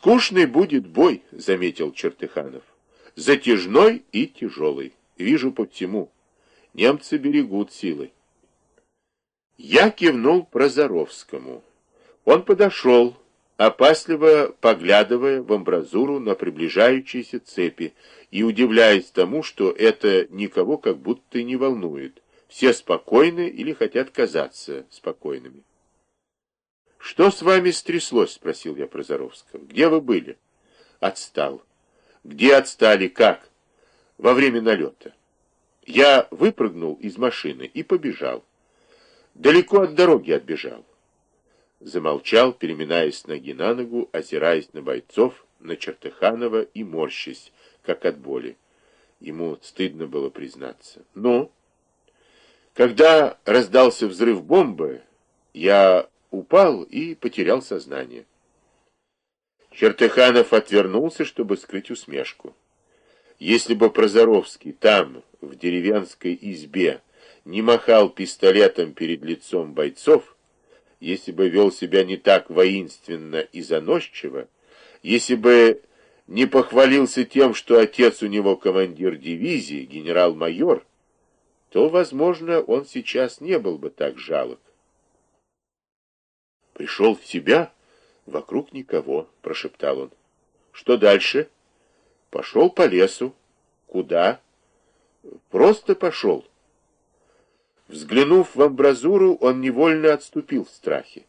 Скучный будет бой, заметил Чертыханов. Затяжной и тяжелый. Вижу по всему. Немцы берегут силы. Я кивнул Прозоровскому. Он подошел, опасливо поглядывая в амбразуру на приближающиеся цепи и удивляясь тому, что это никого как будто не волнует. Все спокойны или хотят казаться спокойными. «Что с вами стряслось?» — спросил я Прозоровского. «Где вы были?» «Отстал». «Где отстали? Как?» «Во время налета». Я выпрыгнул из машины и побежал. Далеко от дороги отбежал. Замолчал, переминаясь ноги на ногу, озираясь на бойцов, на Чертыханова и морщась, как от боли. Ему стыдно было признаться. Но, когда раздался взрыв бомбы, я упал и потерял сознание. Чертыханов отвернулся, чтобы скрыть усмешку. Если бы Прозоровский там, в деревенской избе, не махал пистолетом перед лицом бойцов, если бы вел себя не так воинственно и заносчиво, если бы не похвалился тем, что отец у него командир дивизии, генерал-майор, то, возможно, он сейчас не был бы так жалок. Пришел в себя, вокруг никого, прошептал он. Что дальше? Пошел по лесу. Куда? Просто пошел. Взглянув в амбразуру, он невольно отступил в страхе.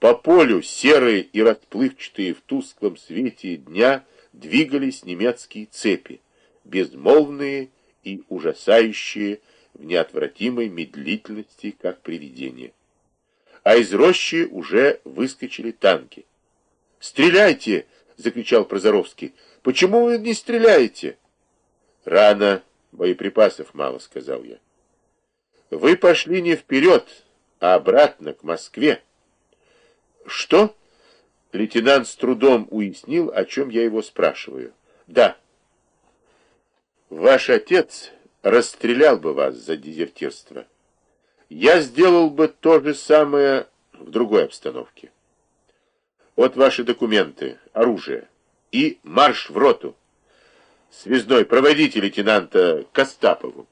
По полю, серые и расплывчатые в тусклом свете дня, двигались немецкие цепи, безмолвные и ужасающие в неотвратимой медлительности, как привидения. А из рощи уже выскочили танки. «Стреляйте!» — закричал Прозоровский. «Почему вы не стреляете?» «Рано, боеприпасов мало», — сказал я. Вы пошли не вперед, а обратно, к Москве. Что? Лейтенант с трудом уяснил, о чем я его спрашиваю. Да. Ваш отец расстрелял бы вас за дезертирство. Я сделал бы то же самое в другой обстановке. Вот ваши документы, оружие и марш в роту. Связной, проводите лейтенанта Костапову.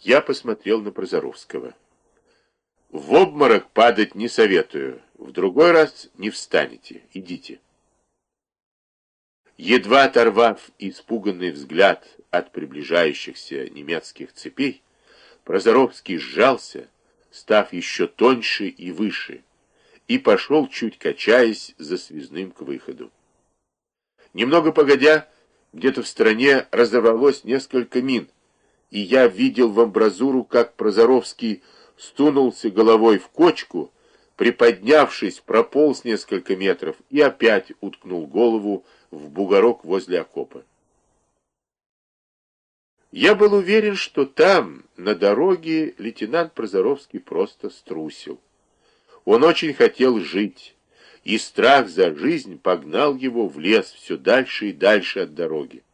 Я посмотрел на Прозоровского. В обморок падать не советую. В другой раз не встанете. Идите. Едва оторвав испуганный взгляд от приближающихся немецких цепей, Прозоровский сжался, став еще тоньше и выше, и пошел, чуть качаясь, за связным к выходу. Немного погодя, где-то в стороне разорвалось несколько мин, и я видел в амбразуру, как Прозоровский стунулся головой в кочку, приподнявшись, прополз несколько метров и опять уткнул голову в бугорок возле окопа. Я был уверен, что там, на дороге, лейтенант Прозоровский просто струсил. Он очень хотел жить, и страх за жизнь погнал его в лес все дальше и дальше от дороги.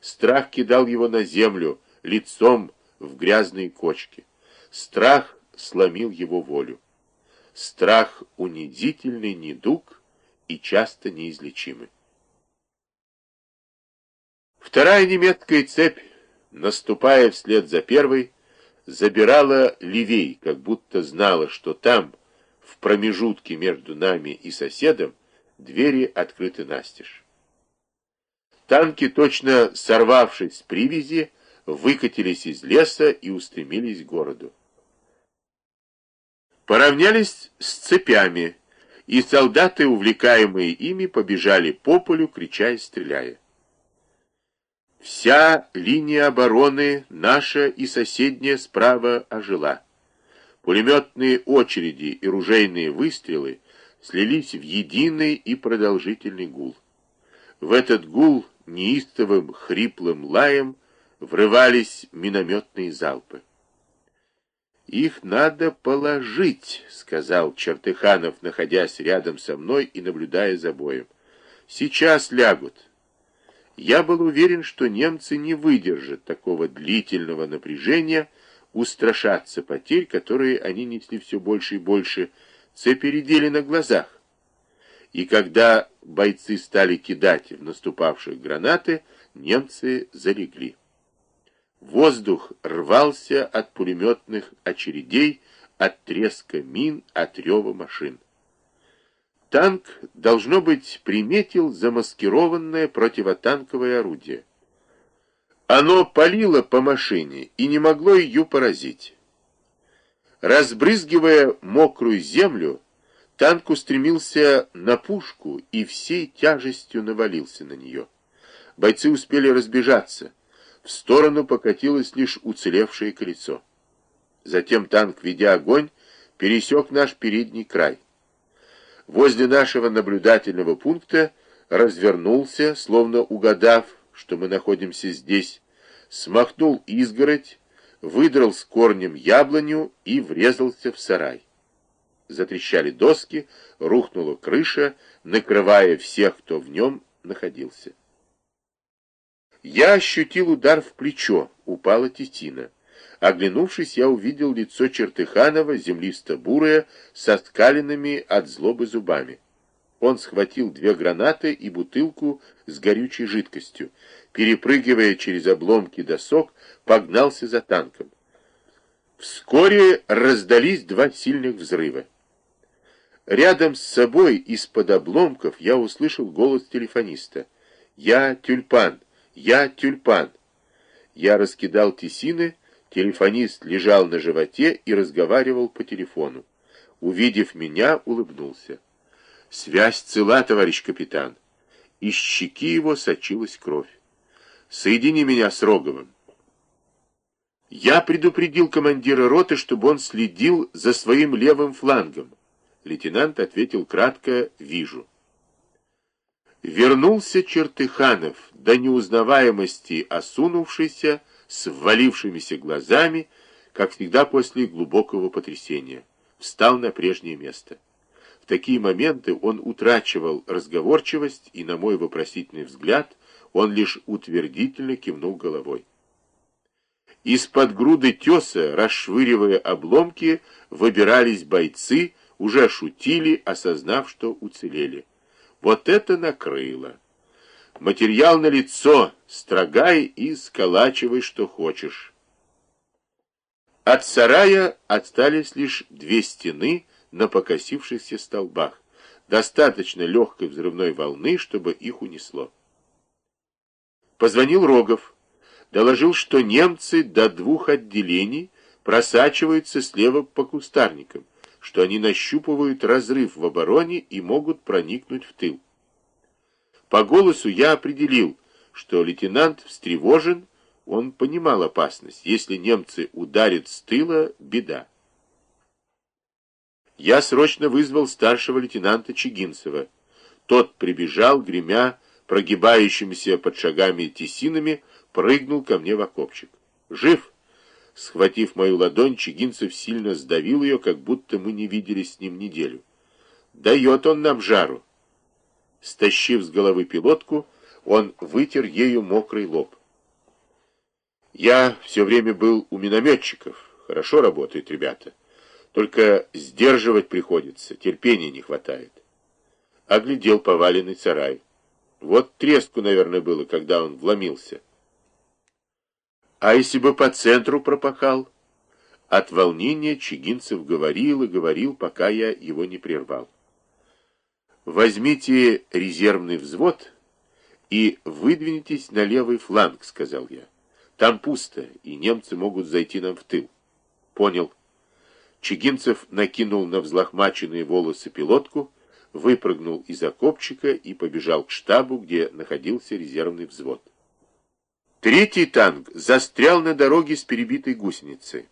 Страх кидал его на землю, лицом в грязные кочки. Страх сломил его волю. Страх — унизительный недуг и часто неизлечимый. Вторая немецкая цепь, наступая вслед за первой, забирала левей, как будто знала, что там, в промежутке между нами и соседом, двери открыты настежь. Танки, точно сорвавшись с привязи, выкатились из леса и устремились к городу. Поравнялись с цепями, и солдаты, увлекаемые ими, побежали по полю, крича и стреляя. Вся линия обороны, наша и соседняя справа, ожила. Пулеметные очереди и ружейные выстрелы слились в единый и продолжительный гул. В этот гул неистовым хриплым лаем врывались минометные залпы. «Их надо положить», — сказал Чертыханов, находясь рядом со мной и наблюдая за боем. «Сейчас лягут». Я был уверен, что немцы не выдержат такого длительного напряжения, устрашатся потерь, которые они несли все больше и больше, цепи редели на глазах. и когда бойцы стали кидать в наступавших гранаты, немцы залегли. Воздух рвался от пулеметных очередей, от треска мин, от рева машин. Танк, должно быть, приметил замаскированное противотанковое орудие. Оно палило по машине и не могло ее поразить. Разбрызгивая мокрую землю, танк устремился на пушку и всей тяжестью навалился на нее. Бойцы успели разбежаться. В сторону покатилось лишь уцелевшее колесо. Затем танк, ведя огонь, пересек наш передний край. Возле нашего наблюдательного пункта развернулся, словно угадав, что мы находимся здесь, смахнул изгородь, выдрал с корнем яблоню и врезался в сарай. Затрещали доски, рухнула крыша, накрывая всех, кто в нем находился. Я ощутил удар в плечо, упала тетина. Оглянувшись, я увидел лицо Чертыханова, землисто-бурое, со скаленными от злобы зубами. Он схватил две гранаты и бутылку с горючей жидкостью. Перепрыгивая через обломки досок, погнался за танком. Вскоре раздались два сильных взрыва. Рядом с собой из-под обломков я услышал голос телефониста. «Я тюльпан! Я тюльпан!» Я раскидал тесины, Телефонист лежал на животе и разговаривал по телефону. Увидев меня, улыбнулся. «Связь цела, товарищ капитан». Из щеки его сочилась кровь. «Соедини меня с Роговым». Я предупредил командира роты, чтобы он следил за своим левым флангом. Лейтенант ответил кратко «Вижу». Вернулся Чертыханов, до неузнаваемости осунувшийся, с ввалившимися глазами, как всегда после глубокого потрясения, встал на прежнее место. В такие моменты он утрачивал разговорчивость, и на мой вопросительный взгляд он лишь утвердительно кивнул головой. Из-под груды теса, расшвыривая обломки, выбирались бойцы, уже шутили, осознав, что уцелели. Вот это накрыло! Материал на лицо, строгай и сколачивай, что хочешь. От сарая остались лишь две стены на покосившихся столбах, достаточно легкой взрывной волны, чтобы их унесло. Позвонил Рогов, доложил, что немцы до двух отделений просачиваются слева по кустарникам, что они нащупывают разрыв в обороне и могут проникнуть в тыл. По голосу я определил, что лейтенант встревожен, он понимал опасность. Если немцы ударят с тыла, беда. Я срочно вызвал старшего лейтенанта Чигинцева. Тот прибежал, гремя прогибающимися под шагами тесинами, прыгнул ко мне в окопчик. «Жив!» Схватив мою ладонь, Чигинцев сильно сдавил ее, как будто мы не виделись с ним неделю. «Дает он нам жару!» Стащив с головы пилотку, он вытер ею мокрый лоб. Я все время был у минометчиков. Хорошо работают ребята. Только сдерживать приходится, терпения не хватает. Оглядел поваленный сарай. Вот треску, наверное, было, когда он вломился. А если бы по центру пропахал? От волнения Чигинцев говорил и говорил, пока я его не прервал. «Возьмите резервный взвод и выдвинетесь на левый фланг», — сказал я. «Там пусто, и немцы могут зайти нам в тыл». «Понял». Чигинцев накинул на взлохмаченные волосы пилотку, выпрыгнул из окопчика и побежал к штабу, где находился резервный взвод. Третий танк застрял на дороге с перебитой гусеницей.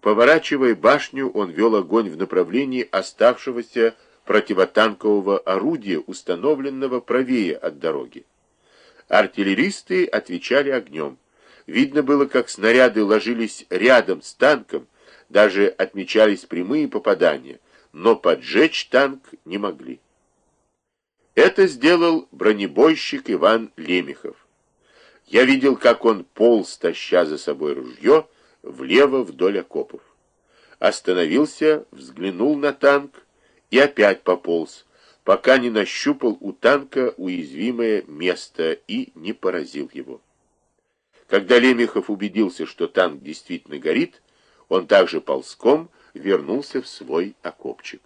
Поворачивая башню, он вел огонь в направлении оставшегося противотанкового орудия, установленного правее от дороги. Артиллеристы отвечали огнем. Видно было, как снаряды ложились рядом с танком, даже отмечались прямые попадания, но поджечь танк не могли. Это сделал бронебойщик Иван Лемехов. Я видел, как он полз, таща за собой ружье, влево вдоль окопов. Остановился, взглянул на танк, и опять пополз, пока не нащупал у танка уязвимое место и не поразил его. Когда Лемехов убедился, что танк действительно горит, он также ползком вернулся в свой окопчик.